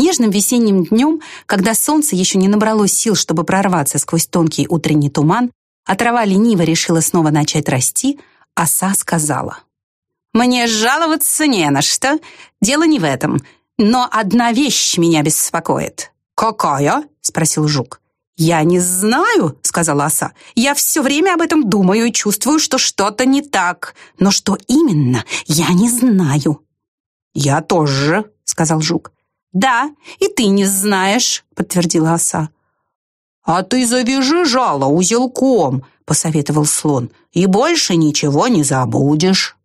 Нежным весенним днем, когда солнце еще не набралось сил, чтобы прорваться сквозь тонкий утренний туман, а трава лениво решила снова начать расти, оса сказала. «Мне жаловаться не на что. Дело не в этом. Но одна вещь меня беспокоит». «Какая?» — спросил жук. «Я не знаю», — сказала оса. «Я все время об этом думаю и чувствую, что что-то не так. Но что именно, я не знаю». «Я тоже», — сказал жук. «Да, и ты не знаешь», — подтвердила оса. «А ты завяжи жало узелком», — посоветовал слон, «и больше ничего не забудешь».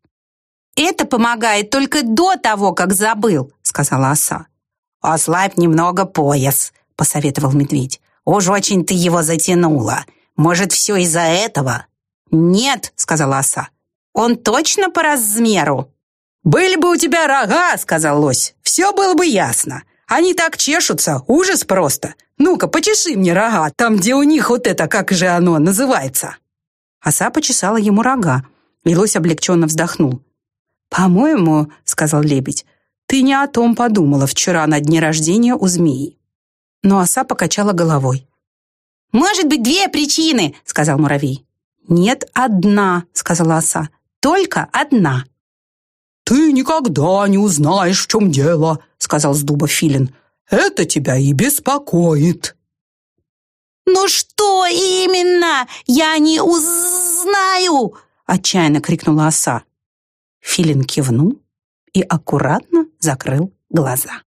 «Это помогает только до того, как забыл», — сказала оса. «Ослабь немного пояс», — посоветовал медведь. «Уж очень ты его затянула. Может, все из-за этого?» «Нет», — сказала оса. «Он точно по размеру?» «Были бы у тебя рога», — сказал лось, — «все было бы ясно. Они так чешутся, ужас просто. Ну-ка, почеши мне рога, там, где у них вот это, как же оно называется». Оса почесала ему рога, и лось облегченно вздохнул. «По-моему», — сказал лебедь, — «ты не о том подумала вчера на дне рождения у змеи». Но оса покачала головой. «Может быть, две причины», — сказал муравей. «Нет, одна», — сказала оса. «Только одна». «Ты никогда не узнаешь, в чем дело», — сказал с дуба Филин. «Это тебя и беспокоит». «Ну что именно? Я не узнаю!» — отчаянно крикнула оса. Филин кивнул и аккуратно закрыл глаза.